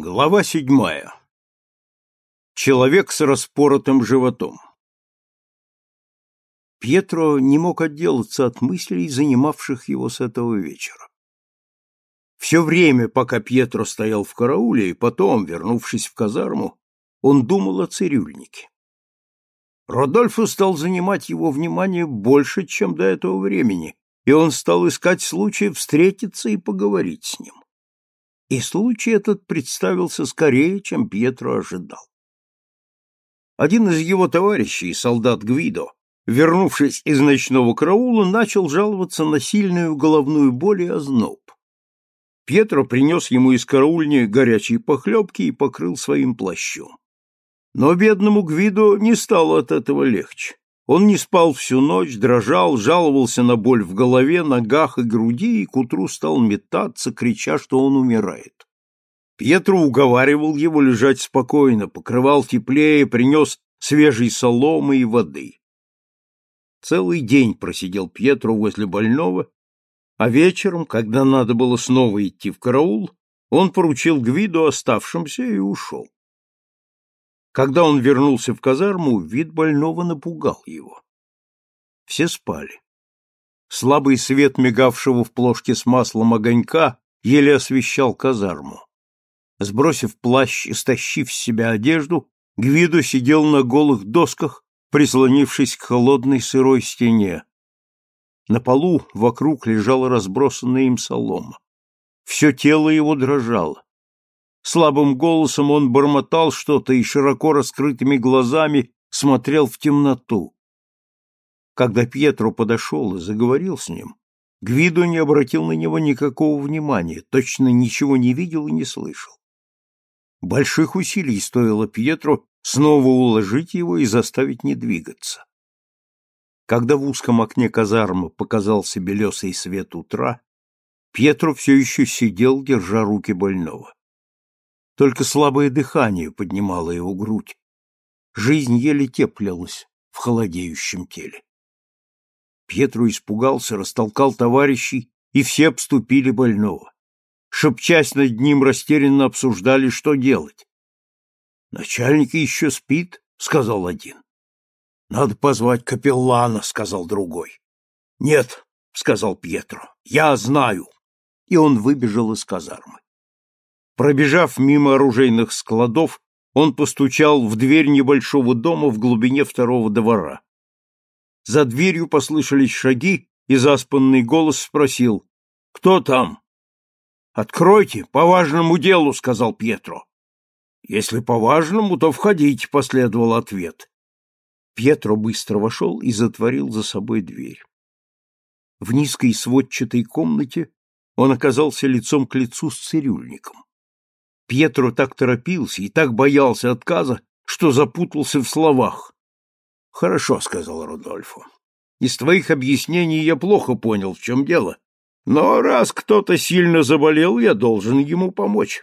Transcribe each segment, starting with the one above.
Глава седьмая. Человек с распоротым животом. Пьетро не мог отделаться от мыслей, занимавших его с этого вечера. Все время, пока Пьетро стоял в карауле, и потом, вернувшись в казарму, он думал о цирюльнике. Родольфо стал занимать его внимание больше, чем до этого времени, и он стал искать случая встретиться и поговорить с ним. И случай этот представился скорее, чем Пьетро ожидал. Один из его товарищей, солдат Гвидо, вернувшись из ночного караула, начал жаловаться на сильную головную боль и озноб. Пьетро принес ему из караульни горячие похлебки и покрыл своим плащом. Но бедному Гвидо не стало от этого легче. Он не спал всю ночь, дрожал, жаловался на боль в голове, ногах и груди и к утру стал метаться, крича, что он умирает. Пьетро уговаривал его лежать спокойно, покрывал теплее, принес свежей соломы и воды. Целый день просидел Пьетро возле больного, а вечером, когда надо было снова идти в караул, он поручил Гвиду оставшимся и ушел. Когда он вернулся в казарму, вид больного напугал его. Все спали. Слабый свет мигавшего в плошке с маслом огонька еле освещал казарму. Сбросив плащ и стащив с себя одежду, Гвидо сидел на голых досках, прислонившись к холодной сырой стене. На полу вокруг лежала разбросанная им солома. Все тело его дрожало. Слабым голосом он бормотал что-то и широко раскрытыми глазами смотрел в темноту. Когда Пьетро подошел и заговорил с ним, Гвидо не обратил на него никакого внимания, точно ничего не видел и не слышал. Больших усилий стоило Пьетро снова уложить его и заставить не двигаться. Когда в узком окне казармы показался белесый свет утра, Пьетро все еще сидел, держа руки больного. Только слабое дыхание поднимало его грудь. Жизнь еле теплилась в холодеющем теле. Пьетро испугался, растолкал товарищей, и все обступили больного. Шепчась над ним, растерянно обсуждали, что делать. «Начальник еще спит», — сказал один. «Надо позвать капеллана», — сказал другой. «Нет», — сказал Пьетро, — «я знаю». И он выбежал из казармы. Пробежав мимо оружейных складов, он постучал в дверь небольшого дома в глубине второго двора. За дверью послышались шаги, и заспанный голос спросил «Кто там?» «Откройте, по важному делу», — сказал Пьетро. «Если по важному, то входите», — последовал ответ. Пьетро быстро вошел и затворил за собой дверь. В низкой сводчатой комнате он оказался лицом к лицу с цирюльником. Пьетро так торопился и так боялся отказа, что запутался в словах. «Хорошо», — сказал Рудольфо. «Из твоих объяснений я плохо понял, в чем дело. Но раз кто-то сильно заболел, я должен ему помочь.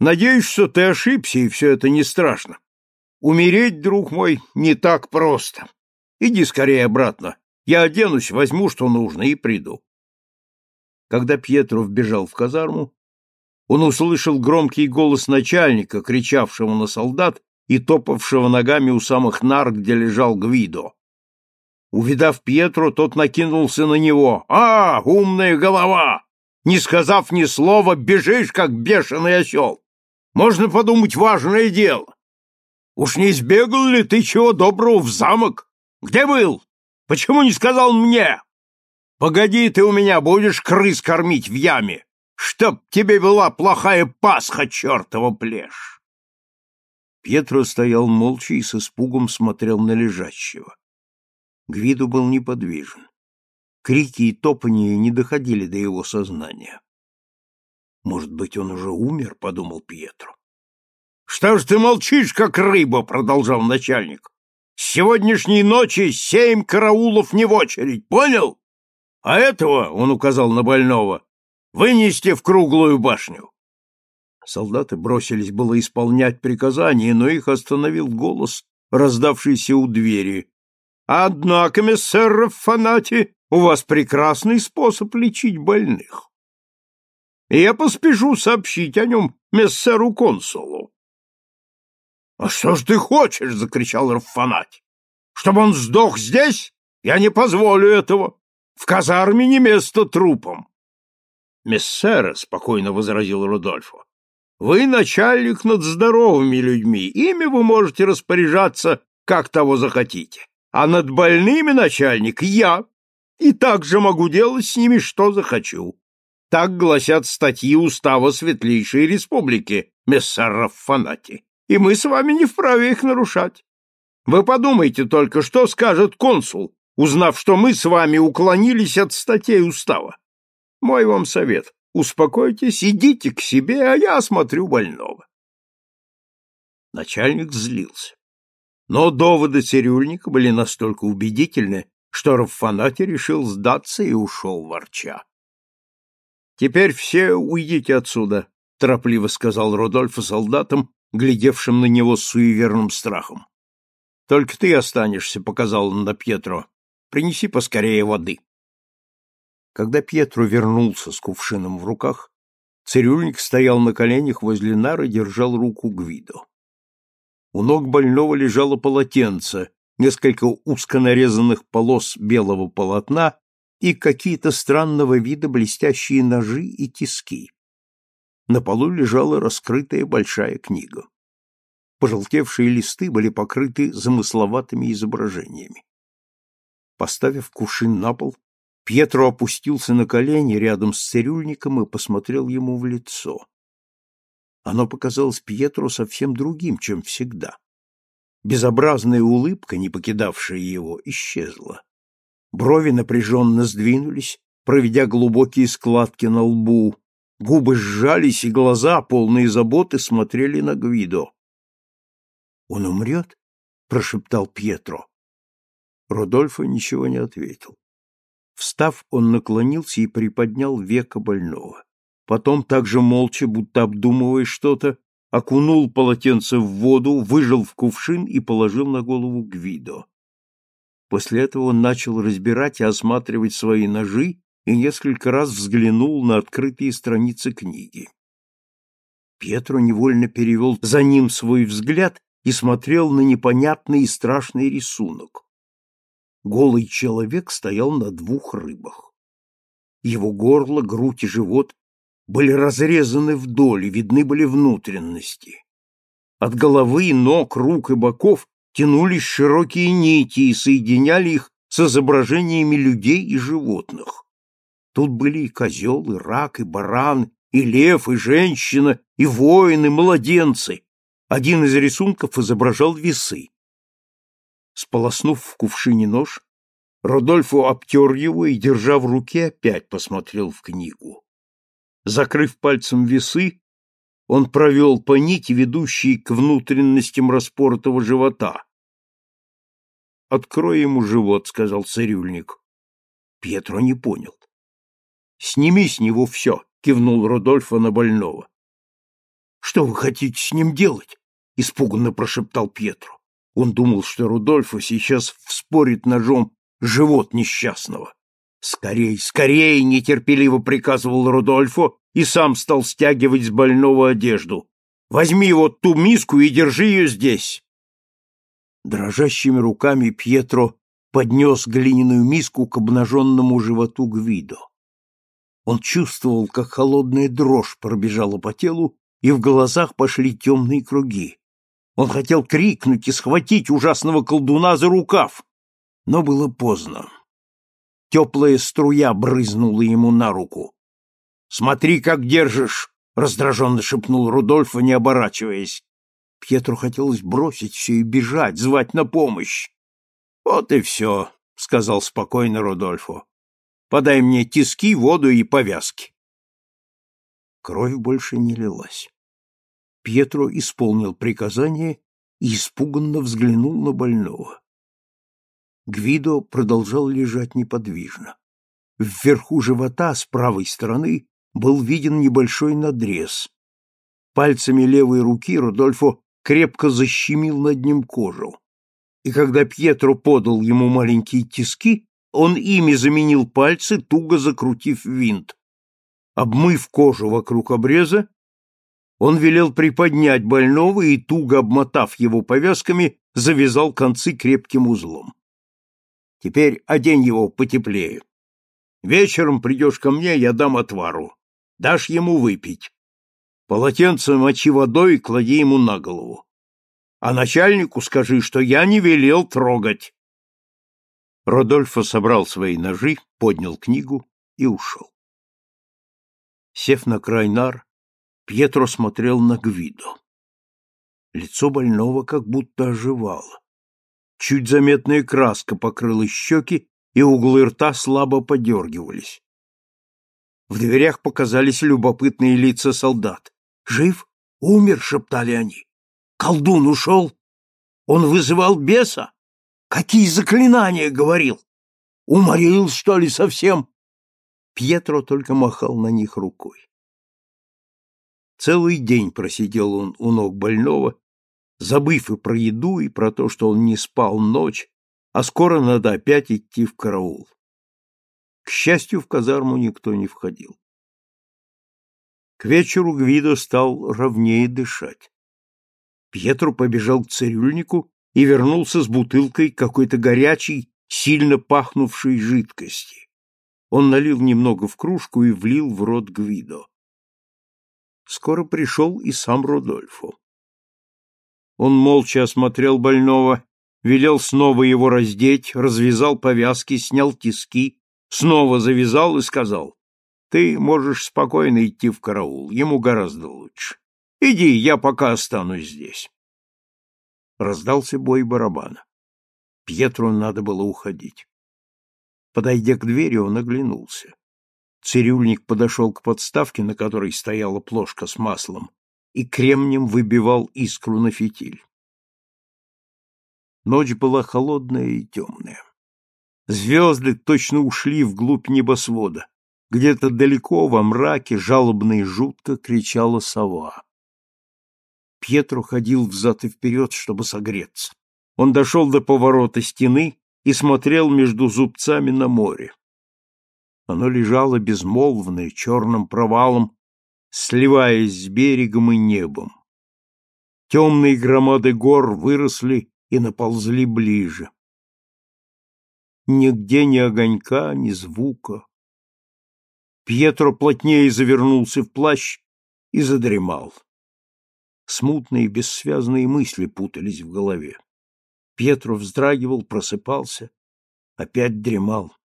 Надеюсь, что ты ошибся, и все это не страшно. Умереть, друг мой, не так просто. Иди скорее обратно. Я оденусь, возьму, что нужно, и приду». Когда Пьетро вбежал в казарму, он услышал громкий голос начальника, кричавшего на солдат и топавшего ногами у самых нар, где лежал Гвидо. Увидав Пьетро, тот накинулся на него. «А, умная голова! Не сказав ни слова, бежишь, как бешеный осел! Можно подумать, важное дело! Уж не сбегал ли ты чего доброго в замок? Где был? Почему не сказал мне? Погоди, ты у меня будешь крыс кормить в яме! Чтоб тебе была плохая пасха, чертова плешь! Пьетро стоял молча и с испугом смотрел на лежащего. Гвиду был неподвижен. Крики и топания не доходили до его сознания. «Может быть, он уже умер?» — подумал Пьетро. «Что ж ты молчишь, как рыба?» — продолжал начальник. «С сегодняшней ночи семь караулов не в очередь, понял? А этого, — он указал на больного, Вынести в круглую башню!» Солдаты бросились было исполнять приказание, но их остановил голос, раздавшийся у двери. «Однако, мессер Фанати, у вас прекрасный способ лечить больных!» я поспешу сообщить о нем мессеру-консулу. — А что ж ты хочешь? — закричал Раффанать. — Чтобы он сдох здесь? Я не позволю этого. В казарме не место трупам. — Мессера, — спокойно возразил Рудольфо, — вы начальник над здоровыми людьми, ими вы можете распоряжаться, как того захотите, а над больными начальник я, и также могу делать с ними, что захочу. Так гласят статьи Устава Светлейшей Республики, мессеров фанати, и мы с вами не вправе их нарушать. Вы подумайте только, что скажет консул, узнав, что мы с вами уклонились от статей Устава. Мой вам совет — успокойтесь, идите к себе, а я осмотрю больного. Начальник злился. Но доводы цирюльника были настолько убедительны, что Раффанати решил сдаться и ушел ворча. Теперь все уйдите отсюда, торопливо сказал Рудольф солдатам, глядевшим на него с суеверным страхом. Только ты останешься, показал он на Пьетро. Принеси поскорее воды. Когда Пьетро вернулся с кувшином в руках, цирюльник стоял на коленях возле нары и держал руку Гвидо. У ног больного лежало полотенце, несколько узко нарезанных полос белого полотна и какие-то странного вида блестящие ножи и тиски. На полу лежала раскрытая большая книга. Пожелтевшие листы были покрыты замысловатыми изображениями. Поставив кувшин на пол, Пьетро опустился на колени рядом с цирюльником и посмотрел ему в лицо. Оно показалось Пьетро совсем другим, чем всегда. Безобразная улыбка, не покидавшая его, исчезла. Брови напряженно сдвинулись, проведя глубокие складки на лбу. Губы сжались, и глаза, полные заботы, смотрели на Гвидо. «Он умрет?» — прошептал Пьетро. Родольфо ничего не ответил. Встав, он наклонился и приподнял веко больного. Потом, также молча, будто обдумывая что-то, окунул полотенце в воду, выжал в кувшин и положил на голову Гвидо. После этого он начал разбирать и осматривать свои ножи и несколько раз взглянул на открытые страницы книги. Пьетро невольно перевел за ним свой взгляд и смотрел на непонятный и страшный рисунок. Голый человек стоял на двух рыбах. Его горло, грудь и живот были разрезаны вдоль, и видны были внутренности. От головы, ног, рук и боков тянулись широкие нити и соединяли их с изображениями людей и животных. Тут были и козел, и рак, и баран, и лев, и женщина, и воины, и младенцы. Один из рисунков изображал весы. Сполоснув в кувшине нож, Родольфо обтер его и, держа в руке, опять посмотрел в книгу. Закрыв пальцем весы, он провел по нити, ведущей к внутренностям распоротого живота. «Открой ему живот», — сказал цирюльник. Пьетро не понял. «Сними с него все», — кивнул Родольфо на больного. «Что вы хотите с ним делать?» — испуганно прошептал Пьетро. Он думал, что Рудольфо сейчас вспорит ножом живот несчастного. «Скорей, скорей!» — нетерпеливо приказывал Рудольфо и сам стал стягивать с больного одежду. «Возьми вот ту миску и держи ее здесь!» Дрожащими руками Пьетро поднес глиняную миску к обнаженному животу Гвидо. Он чувствовал, как холодная дрожь пробежала по телу, и в глазах пошли темные круги. Он хотел крикнуть и схватить ужасного колдуна за рукав, но было поздно. Теплая струя брызнула ему на руку. «Смотри, как держишь!» — раздраженно шепнул Рудольфа, не оборачиваясь. Пьетру хотелось бросить все и бежать, звать на помощь. «Вот и все», — сказал спокойно Рудольфу. «Подай мне тиски, воду и повязки». Кровь больше не лилась. Пьетро исполнил приказание и испуганно взглянул на больного. Гвидо продолжал лежать неподвижно. Вверху живота с правой стороны был виден небольшой надрез. Пальцами левой руки Рудольфо крепко защемил над ним кожу. И когда Пьетро подал ему маленькие тиски, он ими заменил пальцы, туго закрутив винт. Обмыв кожу вокруг обреза, он велел приподнять больного и, туго обмотав его повязками, завязал концы крепким узлом. Теперь одень его потеплее. Вечером придешь ко мне, я дам отвару. Дашь ему выпить. Полотенце мочи водой и клади ему на голову. А начальнику скажи, что я не велел трогать. Родольфо собрал свои ножи, поднял книгу и ушел. Сев на край нар, Пьетро смотрел на Гвидо. Лицо больного как будто оживало. Чуть заметная краска покрыла щеки, и углы рта слабо подергивались. В дверях показались любопытные лица солдат. «Жив? Умер?» — шептали они. «Колдун ушел? Он вызывал беса? Какие заклинания говорил? Уморил, что ли, совсем?» Пьетро только махал на них рукой. Целый день просидел он у ног больного, забыв и про еду, и про то, что он не спал ночь, а скоро надо опять идти в караул. К счастью, в казарму никто не входил. К вечеру Гвидо стал ровнее дышать. Пьетро побежал к цирюльнику и вернулся с бутылкой какой-то горячей, сильно пахнувшей жидкости. Он налил немного в кружку и влил в рот Гвидо. Скоро пришел и сам Рудольфо. Он молча осмотрел больного, велел снова его раздеть, развязал повязки, снял тиски, снова завязал и сказал, «Ты можешь спокойно идти в караул, ему гораздо лучше. Иди, я пока останусь здесь». Раздался бой барабана. Пьетру надо было уходить. Подойдя к двери, он оглянулся. Цирюльник подошел к подставке, на которой стояла плошка с маслом, и кремнем выбивал искру на фитиль. Ночь была холодная и темная. Звезды точно ушли вглубь небосвода. Где-то далеко во мраке жалобно и жутко кричала сова. Пьетро ходил взад и вперед, чтобы согреться. Он дошел до поворота стены и смотрел между зубцами на море. Оно лежало безмолвное, черным провалом, сливаясь с берегом и небом. Темные громады гор выросли и наползли ближе. Нигде ни огонька, ни звука. Пьетро плотнее завернулся в плащ и задремал. Смутные бессвязные мысли путались в голове. Пьетро вздрагивал, просыпался, опять дремал.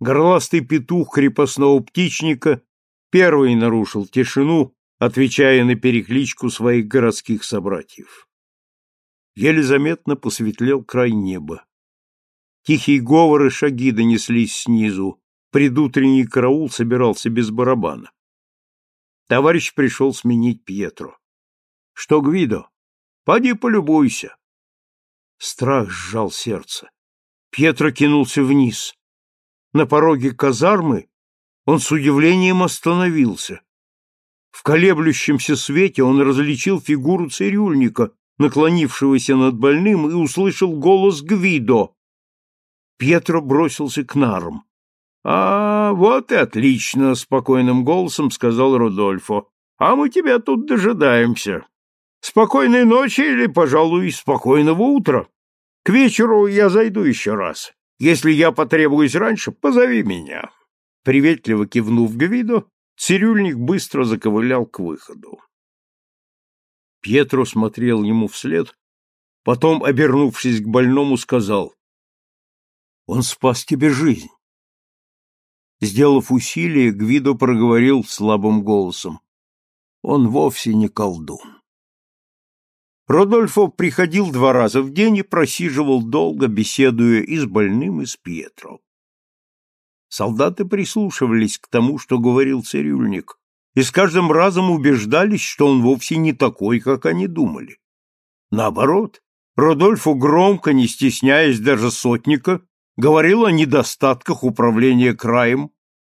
Горластый петух крепостного птичника первый нарушил тишину, отвечая на перекличку своих городских собратьев. Еле заметно посветлел край неба. Тихие говоры шаги донеслись снизу. Предутренний караул собирался без барабана. Товарищ пришел сменить Пьетро. — Что, Гвидо? Поди полюбуйся. Страх сжал сердце. Пьетро кинулся вниз. На пороге казармы он с удивлением остановился. В колеблющемся свете он различил фигуру цирюльника, наклонившегося над больным, и услышал голос Гвидо. Пьетро бросился к нарам. — А, вот и отлично, — спокойным голосом сказал Рудольфо. — А мы тебя тут дожидаемся. Спокойной ночи или, пожалуй, спокойного утра. К вечеру я зайду еще раз. Если я потребуюсь раньше, позови меня. Приветливо кивнув Гвидо, цирюльник быстро заковылял к выходу. Пьетро смотрел ему вслед, потом, обернувшись к больному, сказал, «Он спас тебе жизнь». Сделав усилие, Гвидо проговорил слабым голосом, «Он вовсе не колдун». Родольфо приходил два раза в день и просиживал долго, беседуя и с больным, и с Пьетро. Солдаты прислушивались к тому, что говорил цирюльник, и с каждым разом убеждались, что он вовсе не такой, как они думали. Наоборот, Родольфо громко, не стесняясь даже сотника, говорил о недостатках управления краем,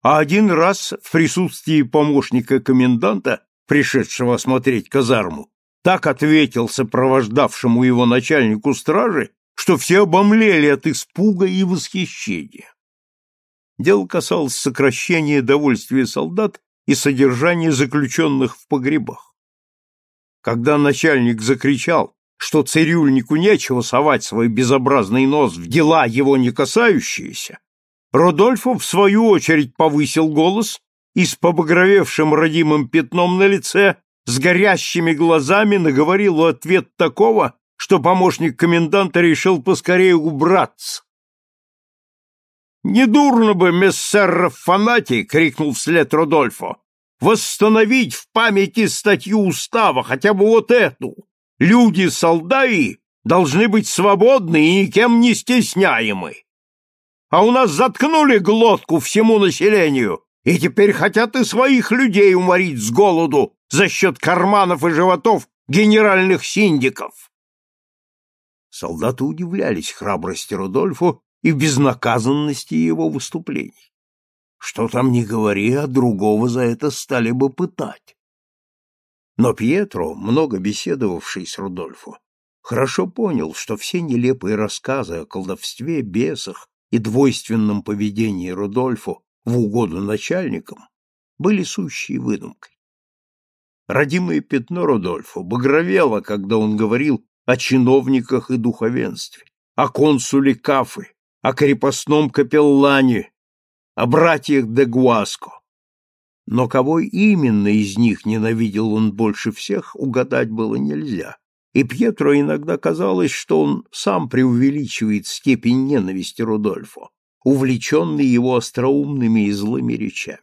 а один раз в присутствии помощника коменданта, пришедшего осмотреть казарму, так ответил сопровождавшему его начальнику стражи, что все обомлели от испуга и восхищения. Дело касалось сокращения довольствия солдат и содержания заключенных в погребах. Когда начальник закричал, что цирюльнику нечего совать свой безобразный нос в дела его не касающиеся, Родольфо в свою очередь повысил голос и с побагровевшим родимым пятном на лице, с горящими глазами наговорил ответ такого, что помощник коменданта решил поскорее убраться. «Недурно бы, мессер Фанати!» — крикнул вслед Родольфо. «Восстановить в памяти статью устава, хотя бы вот эту. Люди-солдаи должны быть свободны и никем не стесняемы. А у нас заткнули глотку всему населению, и теперь хотят и своих людей уморить с голоду за счет карманов и животов генеральных синдиков. Солдаты удивлялись храбрости Рудольфу и безнаказанности его выступлений. Что там не говори, а другого за это стали бы пытать. Но Пьетро, много беседовавший с Рудольфо, хорошо понял, что все нелепые рассказы о колдовстве, бесах и двойственном поведении Рудольфо в угоду начальникам были сущей выдумкой. Родимое пятно Рудольфо багровело, когда он говорил о чиновниках и духовенстве, о консуле Кафы, о крепостном капеллане, о братьях де Гуаско. Но кого именно из них ненавидел он больше всех, угадать было нельзя, и Пьетро иногда казалось, что он сам преувеличивает степень ненависти Рудольфо, увлеченный его остроумными и злыми речами.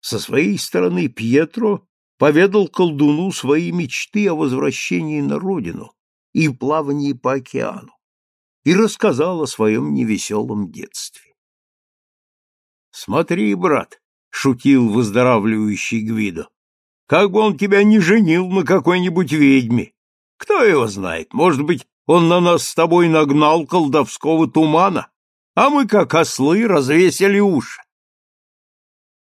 Со своей стороны Пьетро поведал колдуну свои мечты о возвращении на родину и плавании по океану и рассказал о своем невеселом детстве. «Смотри, брат», — шутил выздоравливающий Гвидо, — «как бы он тебя не женил на какой-нибудь ведьме. Кто его знает, может быть, он на нас с тобой нагнал колдовского тумана, а мы, как ослы, развесили уши.